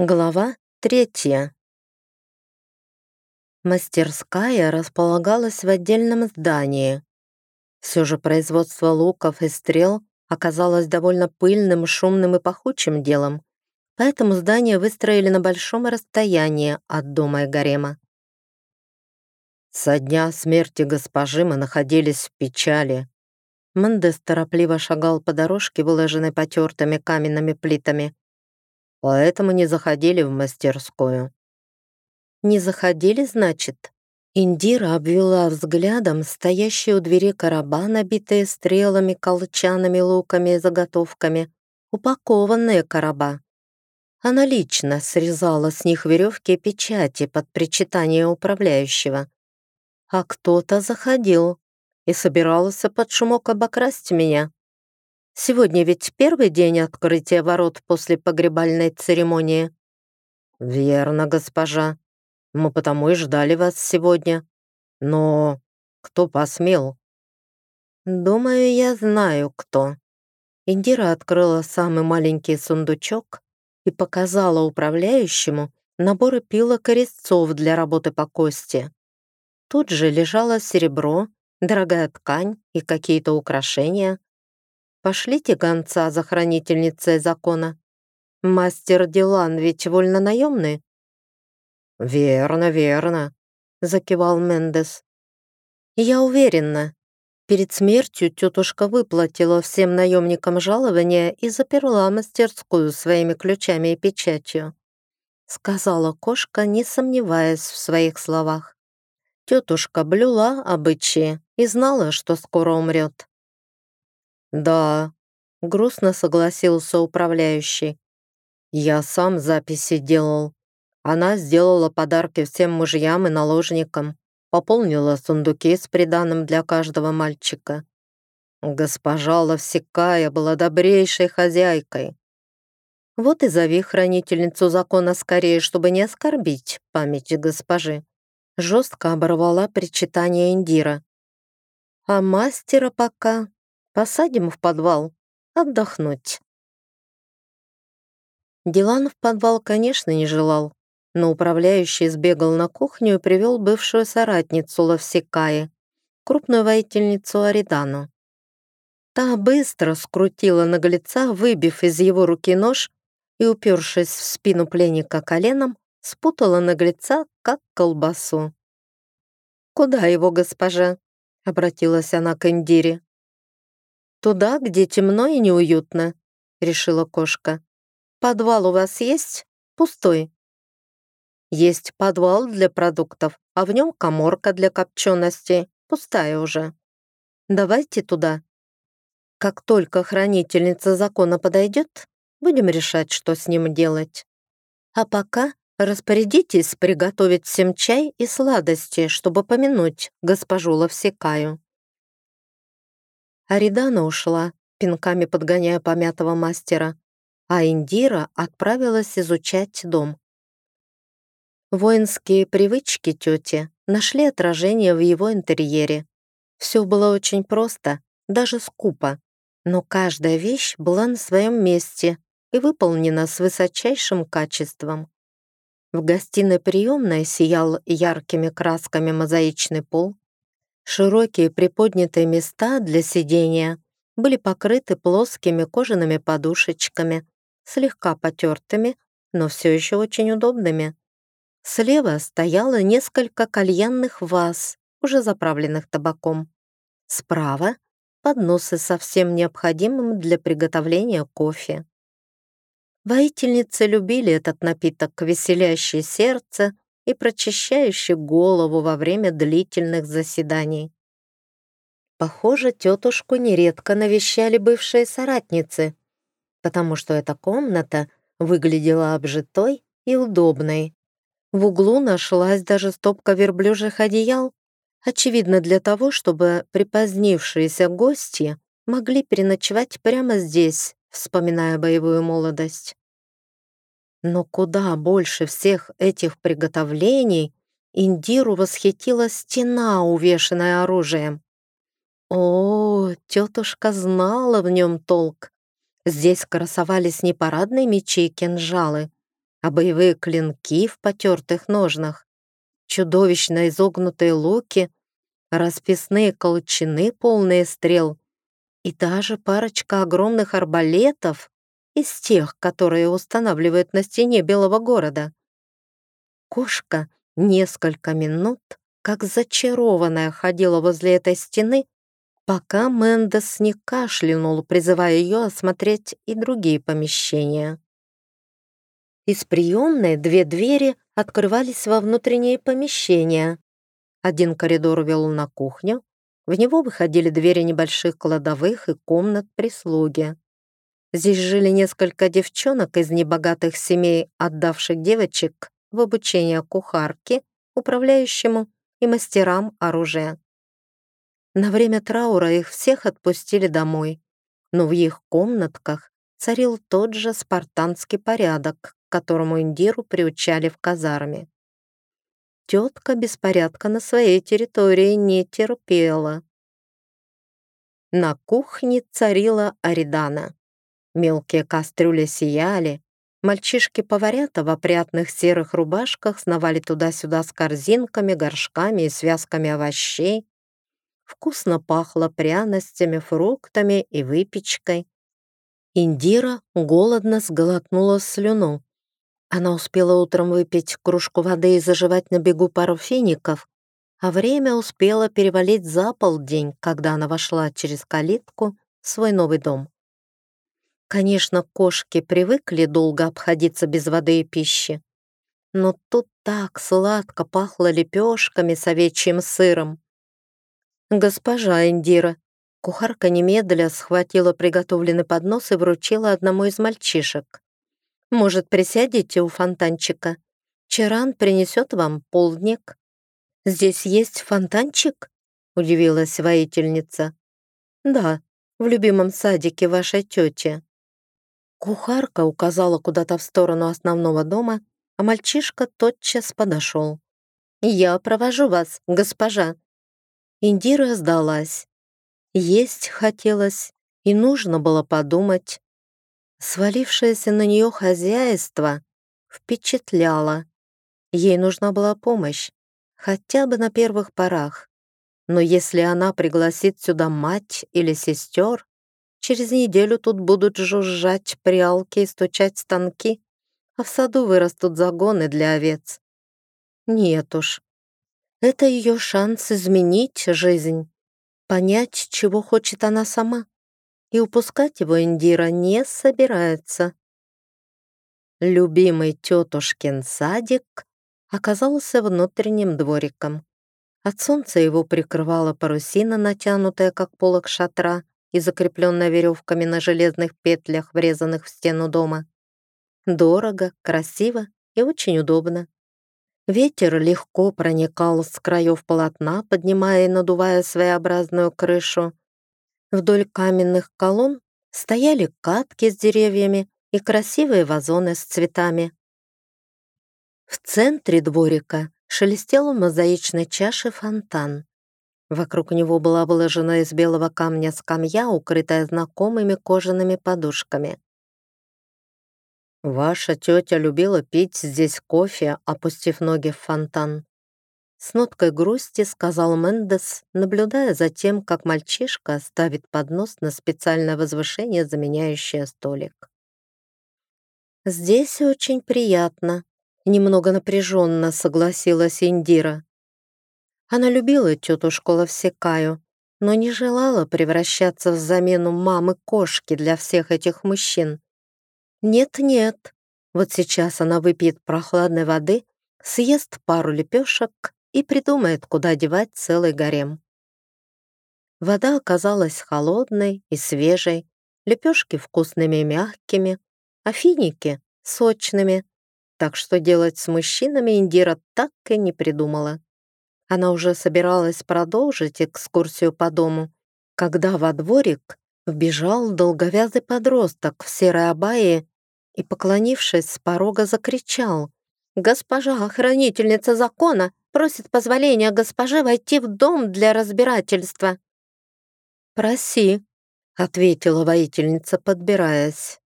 Глава третья. Мастерская располагалась в отдельном здании. Все же производство луков и стрел оказалось довольно пыльным, шумным и пахучим делом, поэтому здание выстроили на большом расстоянии от дома и гарема. Со дня смерти госпожи мы находились в печали. Мендес торопливо шагал по дорожке, выложенной потертыми каменными плитами, поэтому не заходили в мастерскую». «Не заходили, значит?» Индира обвела взглядом стоящие у двери короба, набитые стрелами, колчанами, луками и заготовками, упакованные короба. Она лично срезала с них веревки и печати под причитание управляющего. А кто-то заходил и собирался под шумок обокрасть меня. Сегодня ведь первый день открытия ворот после погребальной церемонии». «Верно, госпожа. Мы потому и ждали вас сегодня. Но кто посмел?» «Думаю, я знаю, кто». Индира открыла самый маленький сундучок и показала управляющему наборы пилок и резцов для работы по кости. Тут же лежало серебро, дорогая ткань и какие-то украшения, Пошлите гонца за хранительницей закона. Мастер Дилан ведь вольнонаемный?» «Верно, верно», — закивал Мендес. «Я уверена, перед смертью тетушка выплатила всем наемникам жалования и заперла мастерскую своими ключами и печатью», — сказала кошка, не сомневаясь в своих словах. Тетушка блюла обычаи и знала, что скоро умрет. «Да», — грустно согласился управляющий. «Я сам записи делал. Она сделала подарки всем мужьям и наложникам, пополнила сундуки с приданым для каждого мальчика. Госпожа Ловсекая была добрейшей хозяйкой. Вот и зови хранительницу закона скорее, чтобы не оскорбить память госпожи». Жестко оборвала причитание Индира. «А мастера пока Посадим в подвал. Отдохнуть. Дилан в подвал, конечно, не желал, но управляющий сбегал на кухню и привел бывшую соратницу Лавсекаи, крупную воительницу Аридану. Та быстро скрутила наглеца, выбив из его руки нож и, упершись в спину пленника коленом, спутала наглеца, как колбасу. «Куда его госпожа?» — обратилась она к Индире. «Туда, где темно и неуютно», — решила кошка. «Подвал у вас есть? Пустой». «Есть подвал для продуктов, а в нем коморка для копчености, пустая уже. Давайте туда. Как только хранительница закона подойдет, будем решать, что с ним делать. А пока распорядитесь приготовить всем чай и сладости, чтобы помянуть госпожу Ловсекаю». Аридана ушла, пинками подгоняя помятого мастера, а Индира отправилась изучать дом. Воинские привычки тети нашли отражение в его интерьере. Все было очень просто, даже скупо, но каждая вещь была на своем месте и выполнена с высочайшим качеством. В гостиной приемной сиял яркими красками мозаичный пол, Широкие приподнятые места для сидения были покрыты плоскими кожаными подушечками, слегка потертыми, но все еще очень удобными. Слева стояло несколько кальянных ваз, уже заправленных табаком. Справа — подносы со всем необходимым для приготовления кофе. Воительницы любили этот напиток, веселящий сердце и прочищающий голову во время длительных заседаний. Похоже, тетушку нередко навещали бывшие соратницы, потому что эта комната выглядела обжитой и удобной. В углу нашлась даже стопка верблюжьих одеял, очевидно для того, чтобы припозднившиеся гости могли переночевать прямо здесь, вспоминая боевую молодость. Но куда больше всех этих приготовлений Индиру восхитила стена, увешанная оружием. О, тетушка знала в нем толк. Здесь красовались не парадные мечи и кинжалы, а боевые клинки в потертых ножнах, чудовищно изогнутые луки, расписные колчаны, полные стрел, и даже парочка огромных арбалетов из тех, которые устанавливают на стене Белого города. Кошка несколько минут, как зачарованная, ходила возле этой стены, пока Мендес не кашлянул, призывая ее осмотреть и другие помещения. Из приемной две двери открывались во внутренние помещения. Один коридор вел на кухню, в него выходили двери небольших кладовых и комнат прислуги. Здесь жили несколько девчонок из небогатых семей, отдавших девочек в обучение кухарке, управляющему и мастерам оружия. На время траура их всех отпустили домой, но в их комнатках царил тот же спартанский порядок, к которому Индиру приучали в казарме тетка беспорядка на своей территории не терпела. На кухне царила Аридана. Мелкие кастрюли сияли, мальчишки-поварята в опрятных серых рубашках сновали туда-сюда с корзинками, горшками и связками овощей. Вкусно пахло пряностями, фруктами и выпечкой. Индира голодно сглотнула слюну. Она успела утром выпить кружку воды и заживать на бегу пару фиников, а время успело перевалить за полдень, когда она вошла через калитку в свой новый дом. Конечно, кошки привыкли долго обходиться без воды и пищи, но тут так сладко пахло лепешками с овечьим сыром. «Госпожа Индира», кухарка немедля схватила приготовленный поднос и вручила одному из мальчишек. Может, присядете у фонтанчика? Чаран принесет вам полдник». «Здесь есть фонтанчик?» — удивилась воительница. «Да, в любимом садике вашей тети». Кухарка указала куда-то в сторону основного дома, а мальчишка тотчас подошел. «Я провожу вас, госпожа». Индира сдалась. Есть хотелось, и нужно было подумать, Свалившееся на нее хозяйство впечатляло. Ей нужна была помощь, хотя бы на первых порах. Но если она пригласит сюда мать или сестер, через неделю тут будут жужжать прялки и стучать станки, а в саду вырастут загоны для овец. Нет уж. Это ее шанс изменить жизнь, понять, чего хочет она сама и упускать его Индира не собирается. Любимый тетушкин садик оказался внутренним двориком. От солнца его прикрывала парусина, натянутая как полог шатра и закрепленная веревками на железных петлях, врезанных в стену дома. Дорого, красиво и очень удобно. Ветер легко проникал с краев полотна, поднимая и надувая своеобразную крышу, Вдоль каменных колонн стояли катки с деревьями и красивые вазоны с цветами. В центре дворика шелестел в мозаичной чаше фонтан. Вокруг него была выложена из белого камня скамья, укрытая знакомыми кожаными подушками. «Ваша тетя любила пить здесь кофе, опустив ноги в фонтан», с ноткой грусти сказал Мендес, наблюдая за тем, как мальчишка ставит поднос на специальное возвышение, заменяющее столик. «Здесь очень приятно», — немного напряженно согласилась Индира. Она любила тетушку Лавсекаю, но не желала превращаться в замену мамы-кошки для всех этих мужчин. Нет-нет, вот сейчас она выпьет прохладной воды, съест пару лепешек и придумает, куда девать целый гарем. Вода оказалась холодной и свежей, лепешки вкусными и мягкими, а финики — сочными, так что делать с мужчинами Индира так и не придумала. Она уже собиралась продолжить экскурсию по дому, когда во дворик вбежал долговязый подросток в серой абае и, поклонившись с порога, закричал «Госпожа, охранительница закона, просит позволения госпоже войти в дом для разбирательства». «Проси», — ответила воительница, подбираясь.